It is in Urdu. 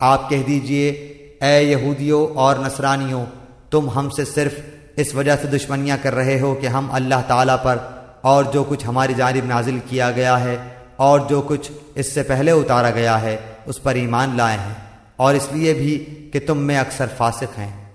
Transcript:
آپ کہہ دیجیے، اے یہودیوں اور نصرانیوں، تم ہم سے صرف اس وجہ سے دشمنیاں کر رہے ہو کہ ہم اللہ تعالیٰ پر اور جو کچھ ہماری جانب نازل کیا گیا ہے اور جو کچھ اس سے پہلے اتارا گیا ہے، اس پر ایمان لائے ہیں۔ اور اس لیے بھی کہ تم میں اکثر فاسق ہیں۔